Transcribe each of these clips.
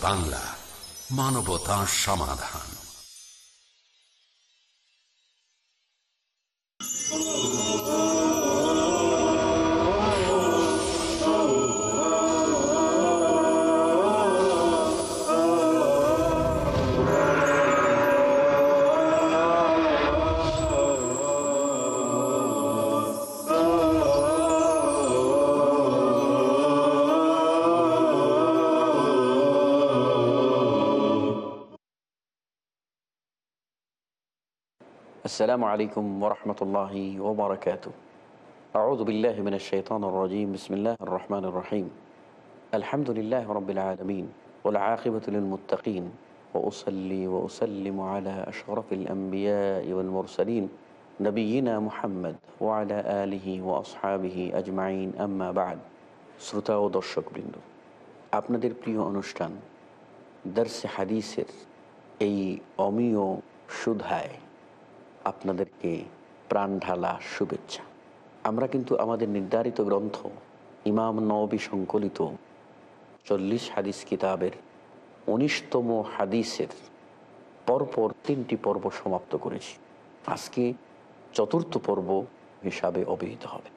বাংলা মানবতা সমাধান। السلام عليكم ورحمة الله وبركاته أعوذ بالله من الشيطان الرجيم بسم الله الرحمن الرحيم الحمد لله رب العالمين والعاقبة للمتقين وأصلي وأسلم على أشرف الأنبياء والمرسلين نبينا محمد وعلى آله وأصحابه أجمعين أما بعد শ্রোতা ও দর্শকবৃন্দ আপনাদের প্রিয় অনুষ্ঠান দর্শে হাদিসের এই অমীয় সুধায় আপনাদেরকে প্রাণ ঢালা শুভেচ্ছা। আমরা কিন্তু আমাদের নির্ধারিত গ্রন্থ, ইমাম নবী সংকলিত চল্লিশ হাদিস কিতাবের উনিশতম হাদিসের পরপর তিনটি পর্ব সমাপ্ত করেছি। আজকে চতুর্থ পর্ব হিসাবে অভিহিত হবে।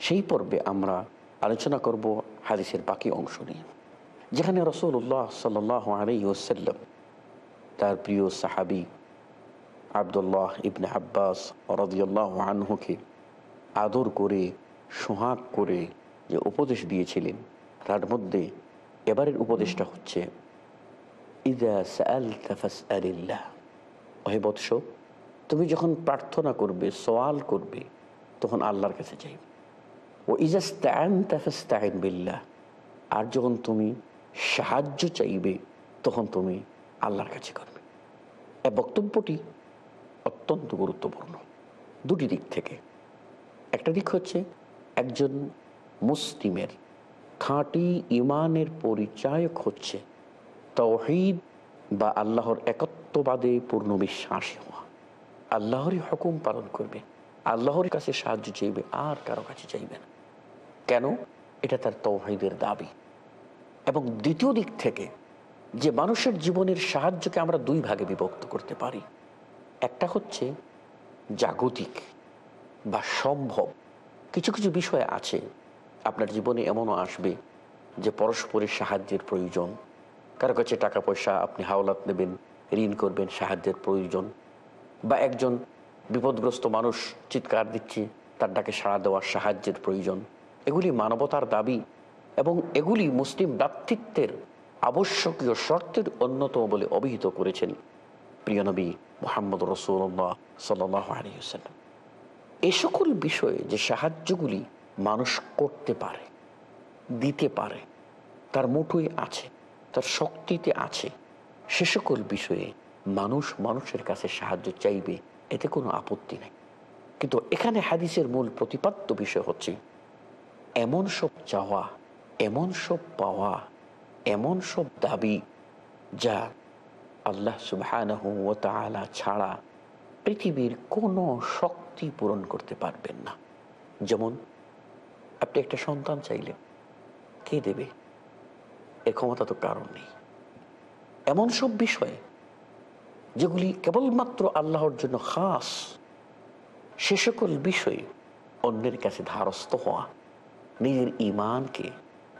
সেই পর্বে আমরা আলোচনা করব হাদিসের বাকি অংশ নিয়ে, যেখানে রসুল্লাহ সাল আলী ওসাল্লাম তার প্রিয় সাহাবি আবদুল্লাহ ইবনে আব্বাস রদিয়াল্লাহ আনহুকে আদর করে, সোহাগ করে যে উপদেশ দিয়েছিলেন, তার মধ্যে এবারের উপদেশটা হচ্ছে, ইদা বৎস, তুমি যখন প্রার্থনা করবে, সওয়াল করবে, তখন আল্লাহর কাছে চাইবে ও ইজাস্তায়ন তাফাস্তায়ন বিল্লাহ। আর যখন তুমি সাহায্য চাইবে, তখন তুমি আল্লাহর কাছে করবে। এ বক্তব্যটি অত্যন্ত গুরুত্বপূর্ণ। দুটি দিক থেকে। একটা দিক হচ্ছে একজন মুসলিমের খাঁটি ইমানের পরিচায়ক হচ্ছে তহিদ বা আল্লাহর একত্ববাদে পূর্ণ বিশ্বাসী হওয়া। আল্লাহরই হুকুম পালন করবে। আল্লাহর কাছে সাহায্য চাইবে, আর কারও কাছে চাইবে না। কেন? এটা তার তৌহিদের দাবি। এবং দ্বিতীয় দিক থেকে যে মানুষের জীবনের সাহায্যকে আমরা দুই ভাগে বিভক্ত করতে পারি। একটা হচ্ছে জাগতিক বা সম্ভব। কিছু কিছু বিষয় আছে, আপনার জীবনে এমনও আসবে যে পরস্পরের সাহায্যের প্রয়োজন। কারও কাছে টাকা পয়সা আপনি হাওলাত নেবেন, ঋণ করবেন, সাহায্যের প্রয়োজন। বা একজন বিপদগ্রস্ত মানুষ চিৎকার দিচ্ছে, তার ডাকে সাড়া দেওয়ার সাহায্যের প্রয়োজন। এগুলি মানবতার দাবি এবং এগুলি মুসলিম ব্যক্তিত্বের আবশ্যকীয় শর্তের অন্যতম বলে অভিহিত করেছেন। প্রিয় নবী মোহাম্মদ রসুল্লাহ সাল্লাম এ সকল বিষয়ে যে সাহায্যগুলি মানুষ করতে পারে, দিতে পারে, তার মুঠোয় আছে, তার শক্তিতে আছে, সে সকল বিষয়ে মানুষ মানুষের কাছে সাহায্য চাইবে, এতে কোনো আপত্তি নেই। কিন্তু এখানে হাদিসের মূল প্রতিপাদ্য বিষয় হচ্ছে, এমন সব চাওয়া, এমন সব পাওয়া, এমন সব দাবি যা আল্লাহ সুবাহ ছাড়া পৃথিবীর কোনো শক্তি পূরণ করতে পারবেন না। যেমন, আপনি একটা সন্তান চাইলেন কে দেবে? এ ক্ষমতা তো কারণ নেই। এমন সব বিষয়ে যেগুলি কেবলমাত্র আল্লাহর জন্য খাস, সে সকল বিষয়ে অন্যের কাছে ধারস্থ হওয়া, নিজের ইমানকে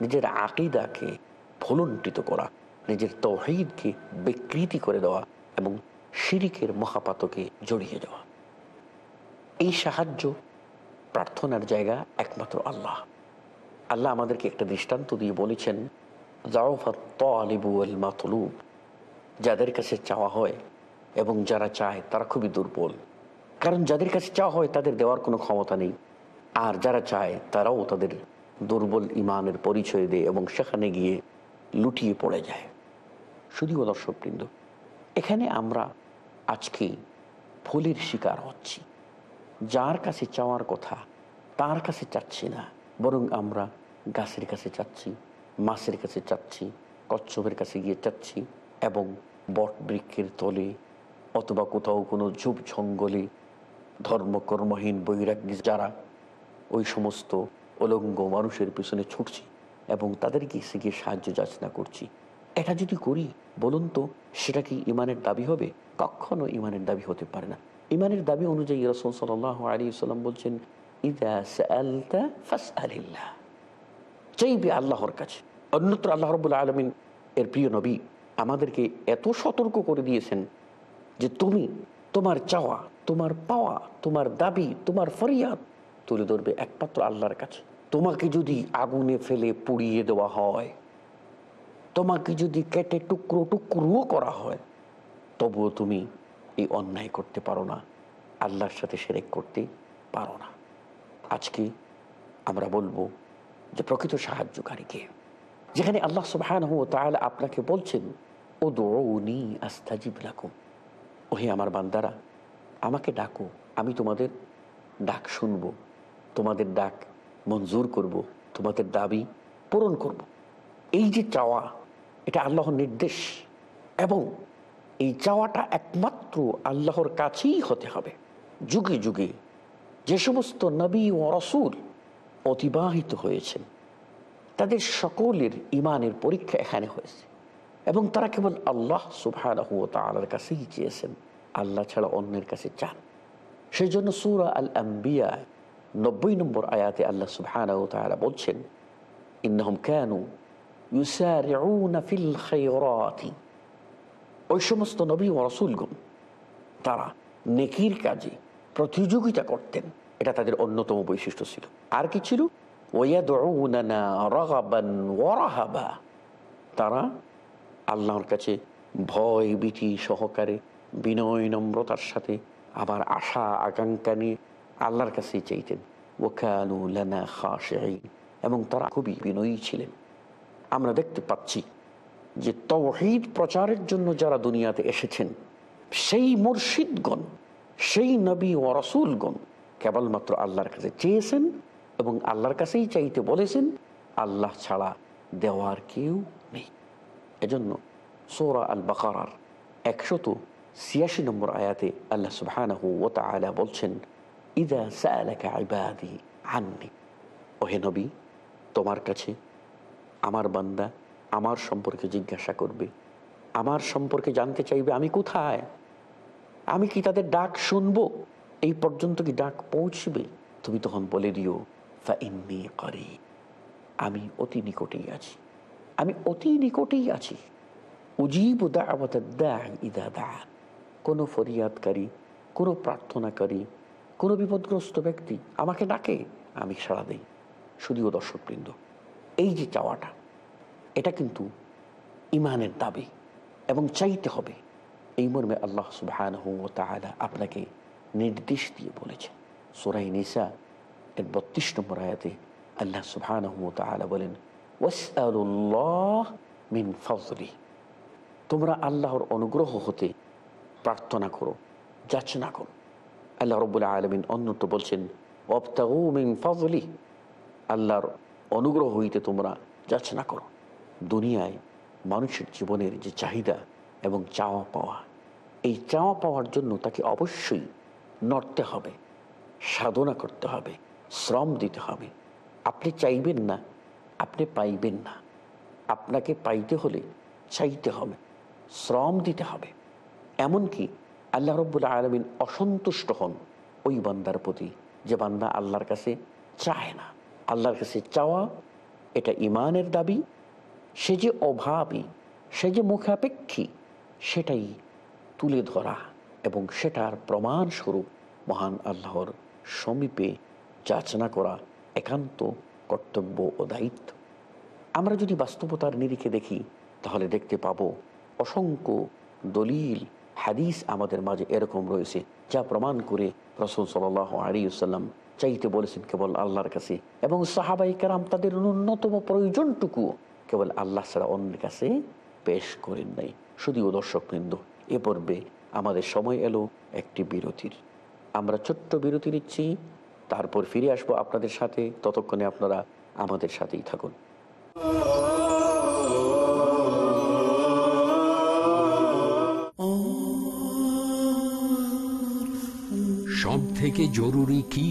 নিজের আকিদাকে ভুলন্টিত করা নিজের তহিদকে বিকৃতি করে দেওয়া এবং শিরিকের মহাপাতকে জড়িয়ে দেওয়া। এই সাহায্য, প্রার্থনার জায়গা একমাত্র আল্লাহ। আল্লাহ আমাদেরকে একটা দৃষ্টান্ত দিয়ে বলেছেন মাতলুব। যাদের কাছে চাওয়া হয় এবং যারা চায় তারা খুবই দুর্বল। কারণ যাদের কাছে চাওয়া হয় তাদের দেওয়ার কোনো ক্ষমতা নেই। আর যারা চায় তারাও তাদের দুর্বল ইমানের পরিচয় দেয় এবং সেখানে গিয়ে লুটিয়ে পড়ে যায়। শুধুও দর্শকবৃন্দ এখানে আমরা আজকে ভুলের শিকার হচ্ছি। যার কাছে চাওয়ার কথা, তার কাছে চাচ্ছি না। বরং আমরা গাছের কাছে চাচ্ছি, মাছের কাছে চাচ্ছি, কচ্ছপের কাছে গিয়ে চাচ্ছি এবং বট বৃক্ষের তলে অথবা কোথাও কোনো ঝুপ জঙ্গলে ধর্মকর্মহীন বৈরাগ্য যারা ওই সমস্ত অলঙ্গ মানুষের পিছনে ছুটছি এবং তাদেরকে এসে গিয়ে সাহায্য যাচনা করছি। এটা যদি করি, বলুন তো, সেটা কি ইমানের দাবি হবে? কখনো ইমানের দাবি হতে পারে না। ইমানের দাবি অনুযায়ী রসুল সাল আলী সাল্লাম বলছেন চাইবে আল্লাহর কাছে। অন্যত্র আল্লাহ রবুল্লা আলমিন, এর প্রিয় নবী, আমাদেরকে এত সতর্ক করে দিয়েছেন যে তুমি তোমার চাওয়া, তোমার পাওয়া, তোমার দাবি, তোমার ফরিয়াদ তুলে ধরবে একমাত্র আল্লাহর কাছে। তোমাকে যদি আগুনে ফেলে পুড়িয়ে দেওয়া হয় তোমাকে যদি কেটে টুকরো টুকরো করা হয়, তবুও তুমি এই অন্যায় করতে পারো না, আল্লাহর সাথে সেরেক করতে পারো না আজকে আমরা বলব যে প্রকৃত সাহায্যকারীকে, যেখানে আল্লাহ সুবহান তাহলে আপনাকে বলছেন ও দৌড়নি আস্তাজিব লাকুম ওহে আমার বান্দারা, আমাকে ডাকো, আমি তোমাদের ডাক শুনব, তোমাদের ডাক মঞ্জুর করব, তোমাদের দাবি পূরণ করব। এই যে চাওয়া এটা আল্লাহর নির্দেশ। এবং এই চাওয়াটা একমাত্র আল্লাহর কাছেই হতে হবে। যুগে যুগে যে সমস্ত নবী ও রসুল অতিবাহিত হয়েছেন, তাদের সকলের ইমানের পরীক্ষা এখানে হয়েছে। এবং তারা কেবল আল্লাহ সুবাহ তালার কাছেই চেয়েছেন, আল্লাহ ছাড়া অন্যের কাছে চান। সেই জন্য সুরা আল আম্বিয়া নব্বই নম্বর আয়াতে আল্লাহ সুবাহ বলছেন, ইন্নহম কেন ফিল খায়রাতি ওই সমস্ত নবী ও রসুলগুন তারা নেকির কাজে প্রতিযোগিতা করতেন। এটা তাদের অন্যতম বৈশিষ্ট্য ছিল। আর কি ছিল? তারা আল্লাহর কাছে ভয়, ভীতি সহকারে বিনয়, নম্রতার সাথে আবার আশা, আকাঙ্ক্ষা নিয়ে আল্লাহর কাছেই চাইতেন। ওখানু লানা খাশিঈন। এবং তারা খুবই বিনয়ী ছিলেন। আমরা দেখতে পাচ্ছি যে তৌহিদ প্রচারের জন্য যারা দুনিয়াতে এসেছেন, সেই মুর্শিদগণ, সেই নবী ও রসুলগণ কেবলমাত্র আল্লাহর কাছে চেয়েছেন এবং আল্লাহর কাছেই চাইতে বলেছেন, আল্লাহ ছাড়া দেওয়ার কেউ নেই। এজন্য সোরা আল বাকারার একশত ছিয়াশি নম্বর আয়াতে আল্লাহ তাআলা বলছেন, ইদা সালাকা ইবাদি আননি। ওহে নবী, তোমার কাছে আমার বান্দা আমার সম্পর্কে জিজ্ঞাসা করবে। আমার সম্পর্কে জানতে চাইবে, আমি কোথায়? আমি কি তাদের ডাক শুনব? এই পর্যন্ত কি ডাক পৌঁছবে? তুমি তখন বলে দিও, ফা ইন্নি করি। আমি অতি নিকটেই আছি। আমি অতি নিকটেই আছি। উজিব ইদা দা কোনো ফরিয়াদকারী, কোনো প্রার্থনাকারী, কোনো বিপদগ্রস্ত ব্যক্তি আমাকে ডাকে, আমি সাড়া দেই। শুধুও দর্শকবৃন্দ। এই যে চাওয়াটা, এটা কিন্তু ইমানের দাবি এবং চাইতে হবে। এই মর্মে আল্লাহ সুবহান আপনাকে নির্দেশ দিয়ে বলেছেন সোরাই নিসা এর বত্রিশ নম্বর আয়াতে আল্লাহ সুবহান বলেন মিন তোমরা আল্লাহর অনুগ্রহ হতে প্রার্থনা করো, যাচনা করো। আল্লাহ রব্বুল্লাহ আলমিন অন্যত্র বলছেন মিন ফজলি আল্লাহর অনুগ্রহ হইতে তোমরা যাচনা করো। দুনিয়ায় মানুষের জীবনের যে চাহিদা এবং চাওয়া পাওয়া, এই চাওয়া পাওয়ার জন্য তাকে অবশ্যই নড়তে হবে, সাধনা করতে হবে, শ্রম দিতে হবে। আপনি চাইবেন না, আপনি পাইবেন না। আপনাকে পাইতে হলে চাইতে হবে, শ্রম দিতে হবে। এমনকি আল্লাহ রব্বুল্লা আলমিন অসন্তুষ্ট হন ওই বান্দার প্রতি, যে বান্দা আল্লাহর কাছে চায় না। আল্লাহর কাছে চাওয়া, এটা ইমানের দাবি। সে যে অভাবী, সে যে মুখাপেক্ষী, সেটাই তুলে ধরা এবং সেটার প্রমাণস্বরূপ মহান আল্লাহর সমীপে যাচনা করা একান্ত কর্তব্য ও দায়িত্ব। আমরা যদি বাস্তবতার নিরিখে দেখি, তাহলে দেখতে পাবো অসংখ্য দলিল, হাদিস আমাদের মাঝে এরকম রয়েছে, যা প্রমাণ করে রসুল সাল আলিউসাল্লাম চাইতে বলেছেন কেবল আল্লাহর কাছে। এবং সাহাবাই কেরাম তাদের ন্যূনতম প্রয়োজনটুকু কেবল আল্লাহ ছাড়া অন্যের কাছে পেশ করেন নাই। শুধুও দর্শক বৃন্দ এ পর্বে আমাদের সময় এলো একটি বিরতির। আমরা ছোট্ট বিরতি নিচ্ছি, তারপর ফিরে আসব আপনাদের সাথে, ততক্ষণে আপনারা আমাদের সাথেই থাকুন। সব থেকে জরুরি কি?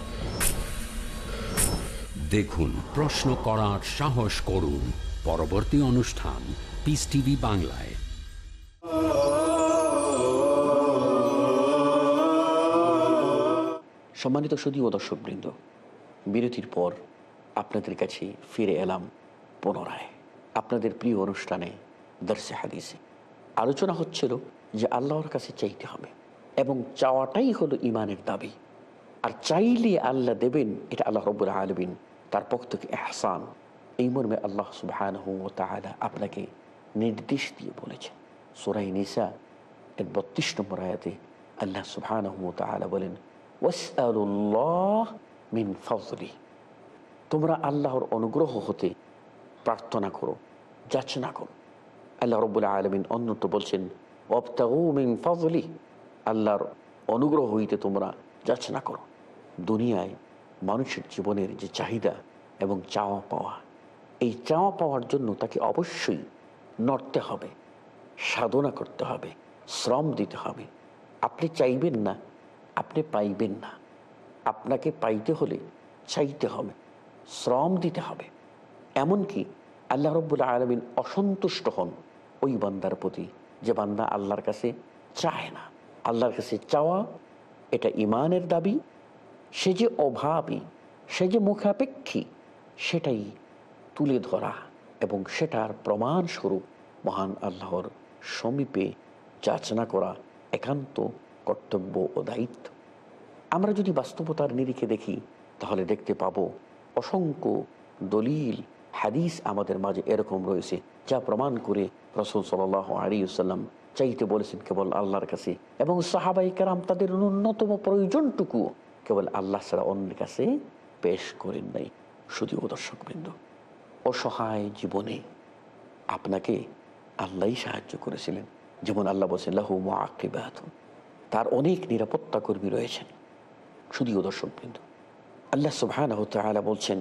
দেখুন, প্রশ্ন করার সাহস করুন। পরবর্তী অনুষ্ঠান পিস টিভি বাংলায়। সম্মানিত সুদীয় দর্শকবৃন্দ, বিরতির পর আপনাদের কাছে ফিরে এলাম পুনরায়। আপনাদের প্রিয় অনুষ্ঠানে দর্শে হাদিসে। আলোচনা হচ্ছিল যে আল্লাহর কাছে চাইতে হবে এবং চাওয়াটাই হলো ইমানের দাবি। আর চাইলে আল্লাহ দেবেন, এটা আল্লাহ রব্বুল আলমিন। তার পক্ষ থেকে এহসান এই মর্মে আল্লাহ সুবাহান আপনাকে নির্দেশ দিয়ে বলেছেন। সোরাই নিসা এর বত্রিশ নম্বর আয়াতে আল্লাহ সুবহান তাহলে বলেন মিন ফজলি তোমরা আল্লাহর অনুগ্রহ হতে প্রার্থনা করো, যাচনা করো। আল্লাহ রব্বুল্লাহ আলমিন অন্যত্র বলছেন অবতাউ মিন ফজলি আল্লাহর অনুগ্রহ হইতে তোমরা যাচনা করো। দুনিয়ায় মানুষের জীবনের যে চাহিদা এবং চাওয়া পাওয়া, এই চাওয়া পাওয়ার জন্য তাকে অবশ্যই নড়তে হবে, সাধনা করতে হবে, শ্রম দিতে হবে। আপনি চাইবেন না, আপনি পাইবেন না। আপনাকে পাইতে হলে চাইতে হবে, শ্রম দিতে হবে। এমনকি আল্লাহ রব্বুল আলমিন অসন্তুষ্ট হন ওই বান্দার প্রতি, যে বান্দা আল্লাহর কাছে চায় না। আল্লাহর কাছে চাওয়া, এটা ইমানের দাবি সে যে অভাবী, সে যে মুখাপেক্ষী সেটাই তুলে ধরা এবং সেটার প্রমাণস্বরূপ মহান আল্লাহর সমীপে যাচনা করা একান্ত কর্তব্য ও দায়িত্ব। আমরা যদি বাস্তবতার নিরিখে দেখি, তাহলে দেখতে পাব অসংখ্য দলিল, হাদিস আমাদের মাঝে এরকম রয়েছে, যা প্রমাণ করে রসুল সাল আলিউসাল্লাম চাইতে বলেছেন কেবল আল্লাহর কাছে এবং সাহাবাই কারাম তাদের ন্যূনতম প্রয়োজনটুকু কেবল আল্লাহ ছাড়া অন্যের কাছে পেশ করেন নাই, শুধু দর্শকবৃন্দ। অসহায় জীবনে আপনাকে আল্লাহই সাহায্য করেছিলেন। যেমন আল্লাহ বলছেন, লাহু মাকিবাত তার অনেক নিরাপত্তা কর্মী রয়েছেন শুধুও দর্শকবৃন্দ। আল্লাহ তাআলা বলছেন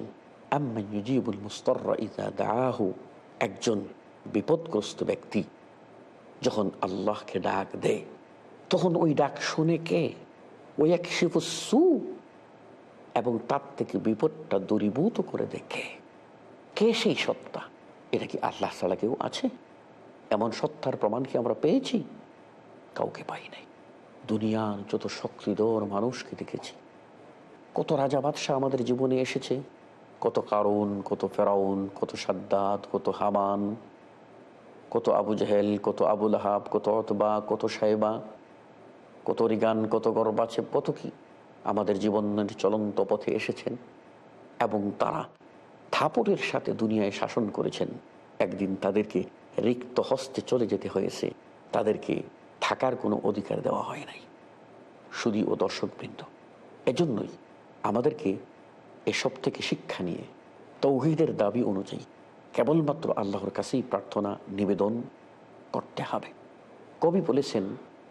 একজন বিপদগ্রস্ত ব্যক্তি যখন আল্লাহকে ডাক দেয়, তখন ওই ডাক শুনে কে? ওই এক শিবসু এবং তার থেকে বিপদটা দূরীভূত করে দেখে। কে সেই সত্তা? এটা কি আল্লাহ ছাড়া কেউ আছে? এমন সত্তার প্রমাণ কি আমরা পেয়েছি? কাউকে পাই নাই। দুনিয়ার যত শক্তিধর মানুষকে দেখেছি। কত রাজা বাদশাহ আমাদের জীবনে এসেছে। কত কারণ কত ফেরাউন, কত সাদ্দাত, কত হামান, কত আবু জাহেল, কত আবুল হাব কত অতবা, কত সাহেবা কত রিগান কত গর্বাছে কত কি আমাদের জীবনের চলন্ত পথে এসেছেন এবং তারা থাপড়ের সাথে দুনিয়ায় শাসন করেছেন। একদিন তাদেরকে রিক্ত হস্তে চলে যেতে হয়েছে। তাদেরকে থাকার কোনো অধিকার দেওয়া হয় নাই। শুধু ও দর্শকবৃন্দ, এজন্যই আমাদেরকে এসব থেকে শিক্ষা নিয়ে, তৌহিদের দাবি অনুযায়ী কেবলমাত্র আল্লাহর কাছেই প্রার্থনা, নিবেদন করতে হবে। কবি বলেছেন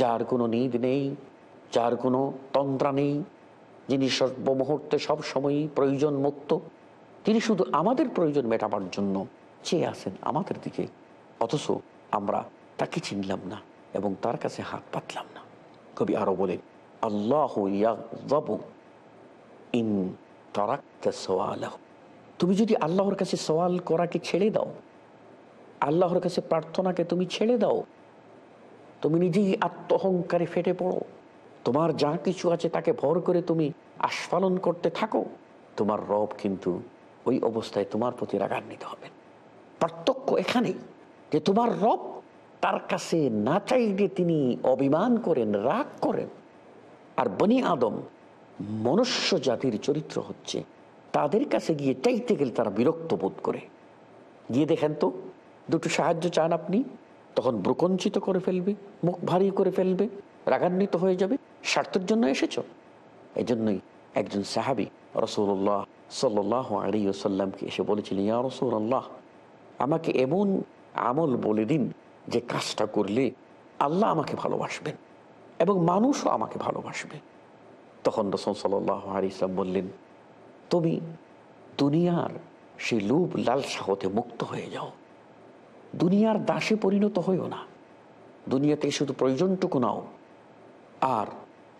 যার কোনো নিদ নেই, যার কোনো তন্ত্রা নেই, যিনি সর্বমুহূর্তে সব সময়ই প্রয়োজন মুক্ত তিনি শুধু আমাদের প্রয়োজন মেটাবার জন্য চেয়ে আসেন আমাদের দিকে, অথচ আমরা তাকে চিনলাম না এবং তার কাছে হাত পাতলাম না। কবি আরও বলে আল্লাহ ইন তুমি যদি আল্লাহর কাছে সওয়াল করাকে ছেড়ে দাও, আল্লাহর কাছে প্রার্থনাকে তুমি ছেড়ে দাও তুমি নিজেই আত্মহংকারে ফেটে পড়ো। তোমার যা কিছু আছে তাকে ভর করে তুমি আস্ফালন করতে থাকো। তোমার রব কিন্তু ওই অবস্থায় তোমার প্রতি রাগান্বিত হবে পার্থক্য এখানেই যে তোমার রব তার কাছে না চাইলে তিনি অভিমান করেন, রাগ করেন। আর বনি আদম মনুষ্য জাতির চরিত্র হচ্ছে, তাদের কাছে গিয়ে চাইতে গেলে তারা বিরক্ত বোধ করে। গিয়ে দেখেন তো, দুটো সাহায্য চান আপনি? তখন ব্রুকঞ্চিত করে ফেলবে, মুখ ভারী করে ফেলবে, রাগান্বিত হয়ে যাবে। স্বার্থের জন্য এসেছ। এই জন্যই একজন সাহাবি রসুল্লাহ সাল্লাহ আলী সাল্লামকে এসে বলেছিলেন, ইয়া রসুল্লাহ আমাকে এমন আমল বলে দিন যে কাজটা করলে আল্লাহ আমাকে ভালোবাসবেন এবং মানুষও আমাকে ভালোবাসবে। তখন রসুল সাল্লাহ আলী ইসলাম বললেন, তুমি দুনিয়ার সেই লোভ লালসা হতে মুক্ত হয়ে যাও। দুনিয়ার দাসে পরিণত হইও না। দুনিয়াতে শুধু প্রয়োজনটুকু নাও। আর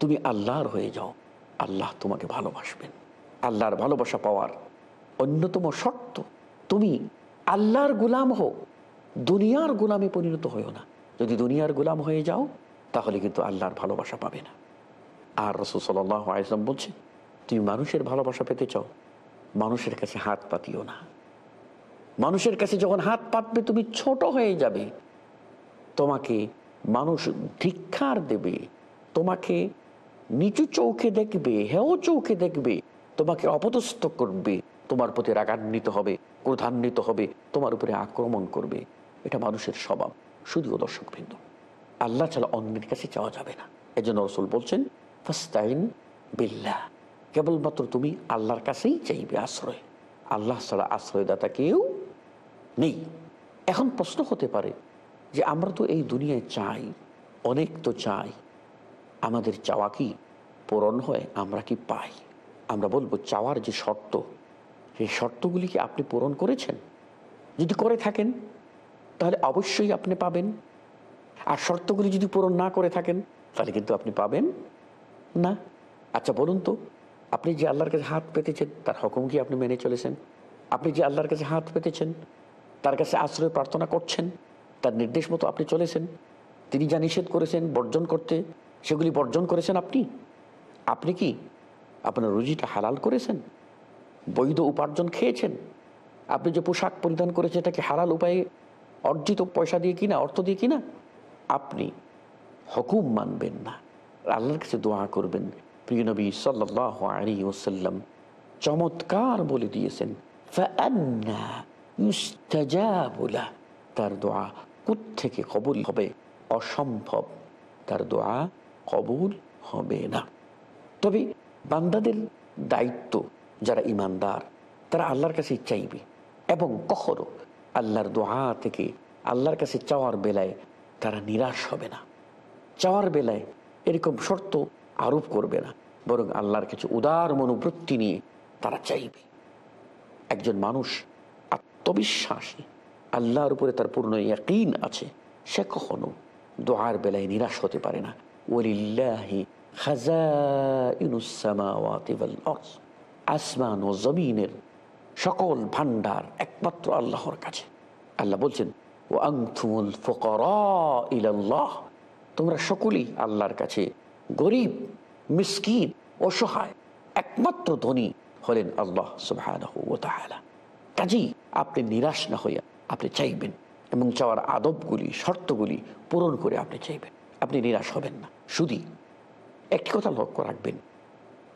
তুমি আল্লাহর হয়ে যাও। আল্লাহ তোমাকে ভালোবাসবেন। আল্লাহর ভালোবাসা পাওয়ার অন্যতম শর্ত, তুমি আল্লাহর গুলাম হও। দুনিয়ার গুলামে পরিণত হইও না। যদি দুনিয়ার গুলাম হয়ে যাও, তাহলে কিন্তু আল্লাহর ভালোবাসা পাবে না। আর রসুল সাল্লাহ আয়সলাম বলছে, তুমি মানুষের ভালোবাসা পেতে চাও। মানুষের কাছে হাত পাতিও না। মানুষের কাছে যখন হাত পাতবে, তুমি ছোট হয়ে যাবে। তোমাকে মানুষ ধিক্ষার দেবে। তোমাকে নিচু চৌকে দেখবে, হেও চৌকে দেখবে। তোমাকে অপদস্থ করবে। তোমার প্রতি রাগান্বিত হবে, ক্রোধান্বিত হবে, তোমার উপরে আক্রমণ করবে। এটা মানুষের স্বভাব। শুধুও দর্শক বৃন্দ আল্লাহ ছাড়া অন্যের কাছে চাওয়া যাবে না। এজন্য রসুল বলছেন ফাস্তাইন বিল্লাহ। কেবলমাত্র তুমি আল্লাহর কাছেই চাইবে আশ্রয়। আল্লাহ ছাড়া আশ্রয়দাতা কেউ নেই। এখন প্রশ্ন হতে পারে যে আমরা তো এই দুনিয়ায় চাই, অনেক তো চাই। আমাদের চাওয়া কি পূরণ হয়, আমরা কি পাই? আমরা বলব চাওয়ার যে শর্ত, সেই শর্তগুলি কি আপনি পূরণ করেছেন? যদি করে থাকেন, তাহলে অবশ্যই আপনি পাবেন। আর শর্তগুলি যদি পূরণ না করে থাকেন, তাহলে কিন্তু আপনি পাবেন না। আচ্ছা বলুন তো, আপনি যে আল্লাহর কাছে হাত পেতেছেন, তার হুকুম কি আপনি মেনে চলেছেন? আপনি যে আল্লাহর কাছে হাত পেতেছেন তার কাছে আশ্রয় প্রার্থনা করছেন, তার নির্দেশ মতো আপনি চলেছেন, তিনি যা নিষেধ করেছেন বর্জন করতে, সেগুলি বর্জন করেছেন আপনি। আপনি কি আপনার রুজিটা হালাল করেছেন? বৈধ উপার্জন খেয়েছেন? আপনি যে পোশাক পরিধান করেছেন, এটাকে হালাল উপায়ে অর্জিত পয়সা দিয়ে কিনা, অর্থ দিয়ে কিনা? আপনি হকুম মানবেন না। আল্লাহর কাছে দোয়া করবেন। প্রিয় নবী সাল্লি ওসাল্লাম চমৎকার বলে দিয়েছেন ফ্যান্না ইউস্তাজাবুলা তার দোয়া থেকে কবুল হবে? অসম্ভব, তার দোয়া কবুল হবে না। তবে বান্দাদের দায়িত্ব, যারা ইমানদার, তারা আল্লাহর কাছে চাইবে। এবং কখনো আল্লাহর দোয়া থেকে আল্লাহর কাছে চাওয়ার বেলায় তারা নিরাশ হবে না। চাওয়ার বেলায় এরকম শর্ত আরোপ করবে না, বরং আল্লাহর কাছে উদার মনোবৃত্তি নিয়ে তারা চাইবে। একজন মানুষ আত্মবিশ্বাসী। আল্লাহর উপরে তার পূর্ণ ইয়াকিন আছে। সে কখনো দোয়ার বেলায় নিরাশ হতে পারে না। ওলিল্লাহি আসমান ও জমিনের সকল ভান্ডার একমাত্র আল্লাহর কাছে। আল্লাহ বলছেন ও আংথুমুল ফকরা ইলাল্লাহ। তোমরা সকলেই আল্লাহর কাছে গরিব, মিসকিন অসহায় একমাত্র ধনী হলেন আল্লাহ তাআলা। কাজেই আপনি নিরাশ না হইয়া আপনি চাইবেন এবং চাওয়ার আদবগুলি, শর্তগুলি পূরণ করে আপনি চাইবেন। আপনি নিরাশ হবেন না। শুধু একটি কথা লক্ষ্য রাখবেন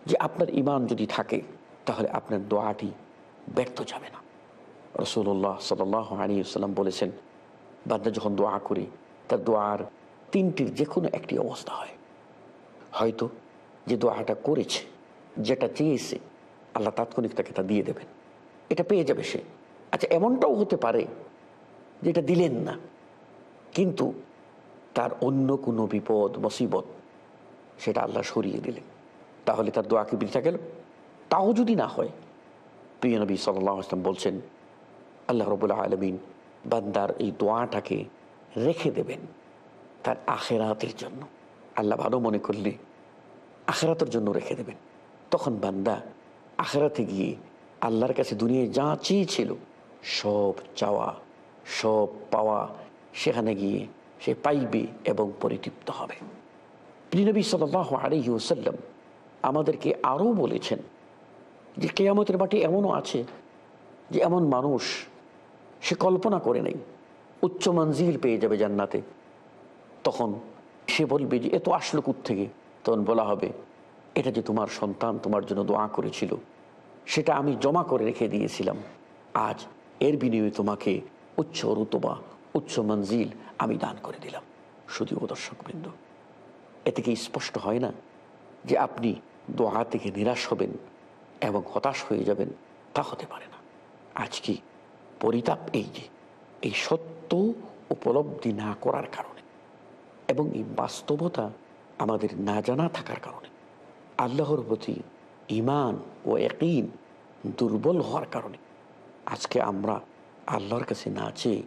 যে আপনার ইমান যদি থাকে, তাহলে আপনার দোয়াটি ব্যর্থ যাবে না। রসুল্লাহ সাল আলী সাল্লাম বলেছেন, বান্দা যখন দোয়া করে, তার দোয়ার তিনটির যে কোনো একটি অবস্থা হয়। হয়তো যে দোয়াটা করেছে, যেটা চেয়েছে, আল্লাহ তাৎক্ষণিক তাকে তা দিয়ে দেবেন। এটা পেয়ে যাবে সে। আচ্ছা এমনটাও হতে পারে যেটা দিলেন না। কিন্তু তার অন্য কোনো বিপদ, মুসিবত সেটা আল্লাহ সরিয়ে দিলেন। তাহলে তার দোয়া কি বৃথা গেল? তাও যদি না হয়, প্রিয় নবী সাল্লাহ আসলাম বলছেন, আল্লাহ রবুল্লাহ আলমিন বান্দার এই দোয়াটাকে রেখে দেবেন তার আখেরাতের জন্য। আল্লাহ ভালো মনে করলে আখেরাতের জন্য রেখে দেবেন। তখন বান্দা আখেরাতে গিয়ে আল্লাহর কাছে দুনিয়ায় যা চেয়েছিল সব চাওয়া, সব পাওয়া সেখানে গিয়ে সে পাইবে এবং পরিতৃপ্ত হবে। প্রিনবী সাল আলহি ওসাল্লাম আমাদেরকে আরও বলেছেন যে কেয়ামতের মাটি এমনও আছে যে এমন মানুষ সে কল্পনা করে নেই, উচ্চ মঞ্জিল পেয়ে যাবে জান্নাতে। তখন সে বলবে যে এত আসলো থেকে তখন বলা হবে, এটা যে তোমার সন্তান তোমার জন্য দোয়া করেছিল, সেটা আমি জমা করে রেখে দিয়েছিলাম। আজ এর বিনিময়ে তোমাকে উচ্চ রুতবা, উচ্চ মঞ্জিল আমি দান করে দিলাম। শুধু দর্শকবৃন্দ, এ থেকে স্পষ্ট হয় না যে আপনি দোয়া থেকে নিরাশ হবেন এবং হতাশ হয়ে যাবেন তা হতে পারে না। আজকে পরিতাপ এই যে, এই সত্য উপলব্ধি না করার কারণে এবং এই বাস্তবতা আমাদের না জানা থাকার কারণে আল্লাহর প্রতি ইমান ও একইন দুর্বল হওয়ার কারণে আজকে আমরা আল্লাহর কাছে না চেয়ে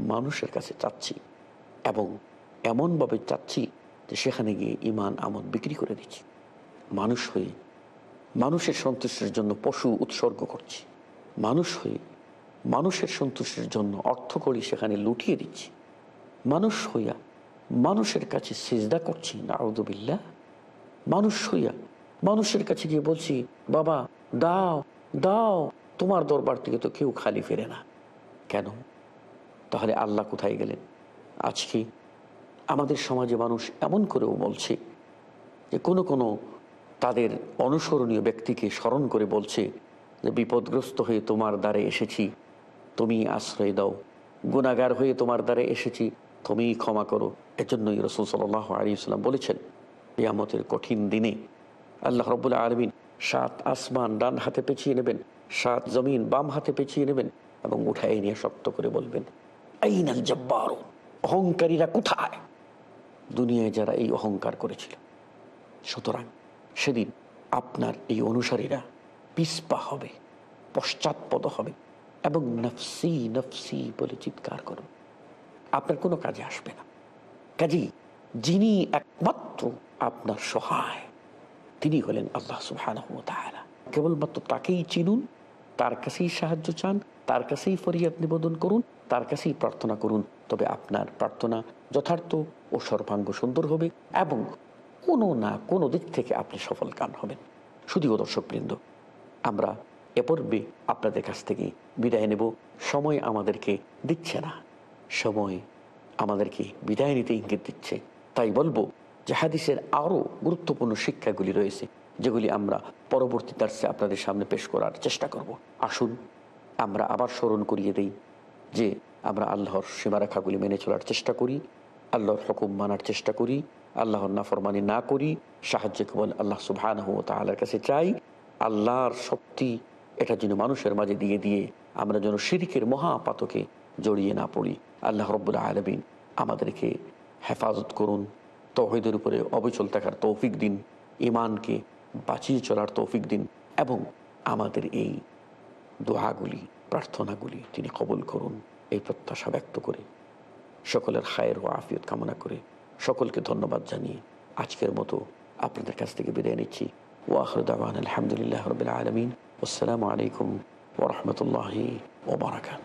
মানুষের কাছে চাচ্ছি এবং এমনভাবে চাচ্ছি যে সেখানে গিয়ে ইমান আমদ বিক্রি করে দিচ্ছি। মানুষ হয়ে মানুষের সন্তুষ্টির জন্য পশু উৎসর্গ করছি। মানুষ হয়ে মানুষের সন্তুষ্টির জন্য অর্থ করি সেখানে লুটিয়ে দিচ্ছি। মানুষ হইয়া মানুষের কাছে সেজদা করছি নাউদুবিল্লা মানুষ হইয়া মানুষের কাছে গিয়ে বলছি, বাবা, দাও দাও। তোমার দরবার থেকে তো কেউ খালি ফেরে না। কেন? তাহলে আল্লাহ কোথায় গেলেন? আজকে আমাদের সমাজে মানুষ এমন করেও বলছে যে কোনো কোনো তাদের অনুসরণীয় ব্যক্তিকে স্মরণ করে বলছে যে, বিপদগ্রস্ত হয়ে তোমার দ্বারে এসেছি তুমি আশ্রয় দাও। গুণাগার হয়ে তোমার দ্বারে এসেছি, তুমিই ক্ষমা করো। এজন্যই রসুল সাল্লাহ আলিয়াল্লাম বলেছেন ইয়ামতের কঠিন দিনে আল্লাহ রবুল্লা আলমিন সাত আসমান ডান হাতে পেছিয়ে নেবেন সাত জমিন বাম হাতে পেছিয়ে নেবেন এবং উঠাই নিয়ে শক্ত করে বলবেন, আইনাল জব্বার অহংকারীরা কোথায়? দুনিয়ায় যারা এই অহংকার করেছিল, সুতরাং সেদিন আপনার এই অনুসারীরা পিসপা হবে, পশ্চাৎপদ হবে এবং নফসি নফসি বলে চিৎকার করবে। আপনার কোনো কাজে আসবে না। কাজেই যিনি একমাত্র আপনার সহায়, তিনি হলেন আল্লাহ সুহান কেবলমাত্র তাকেই চিনুন তার কাছেই সাহায্য চান, তার কাছেই ফরিয়াদ নিবেদন করুন, তার কাছেই প্রার্থনা করুন। তবে আপনার প্রার্থনা যথার্থ ও সর্বাঙ্গ সুন্দর হবে এবং কোনো না কোনো দিক থেকে আপনি সফল কান হবেন। শুধুও দর্শকবৃন্দ, আমরা এ পর্বে আপনাদের কাছ থেকে বিদায় নেব। সময় আমাদেরকে দিচ্ছে না। সময় আমাদেরকে বিদায় নিতে ইঙ্গিত দিচ্ছে। তাই বলব যে হাদিসের আরও গুরুত্বপূর্ণ শিক্ষাগুলি রয়েছে। যেগুলি আমরা পরবর্তী তার্সে আপনাদের সামনে পেশ করার চেষ্টা করব। আসুন, আমরা আবার স্মরণ করিয়ে দেই যে আমরা আল্লাহর সীমারেখাগুলি মেনে চলার চেষ্টা করি, আল্লাহর হকুম মানার চেষ্টা করি, আল্লাহর নাফরমানি না করি, সাহায্য কেবল আল্লাহ সুবহান তালার কাছে চাই, আল্লাহর শক্তি এটা যেন মানুষের মাঝে দিয়ে দিয়ে আমরা যেন শিরিকের মহাপাতকে জড়িয়ে না পড়ি। আল্লাহ রব্বুল আলমিন আমাদেরকে হেফাজত করুন তহিদের উপরে অবিচল থাকার তৌফিক দিন ইমানকে বাঁচিয়ে চলার তৌফিক দিন এবং আমাদের এই দোয়াগুলি প্রার্থনাগুলি তিনি কবল করুন, এই প্রত্যাশা ব্যক্ত করে। সকলের হায়ের ও আফিয়ত কামনা করে সকলকে ধন্যবাদ জানিয়ে আজকের মতো আপনাদের কাছ থেকে বিদায় নিচ্ছি। ওয়াহরুদ্দান আলহামদুলিল্লাহ রবিল আলমিন। আসসালামু আলাইকুম ওরহমতুল্লাহি ওবরাকাত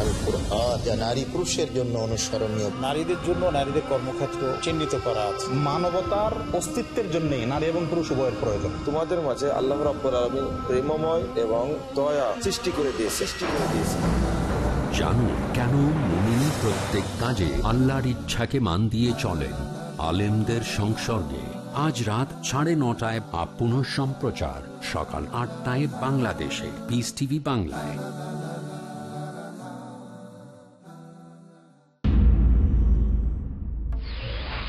Al Quran যা নারী পুরুষের জন্য অনুসরণীয়। নারীদের জন্য নারীদের কর্মক্ষেত্র চিহ্নিত করা আছে। মানবতার অস্তিত্বের জন্য নারী এবং পুরুষ উভয়ের প্রয়োজন। তোমাদের মাঝে আল্লাহ রাব্বুল আলামিন প্রেমময় এবং দয়া সৃষ্টি করে দিয়ে সৃষ্টি করে দিয়েছে। জানুন কেন মুমিন প্রত্যেক কাজে আল্লাহর ইচ্ছাকে মান দিয়ে চলেন? আলেমদের সংসর্গে আজ রাত সাড়ে নটায় বা পুনঃ সম্প্রচার সকাল আটটায় বাংলাদেশে। পিস টিভি বাংলায়।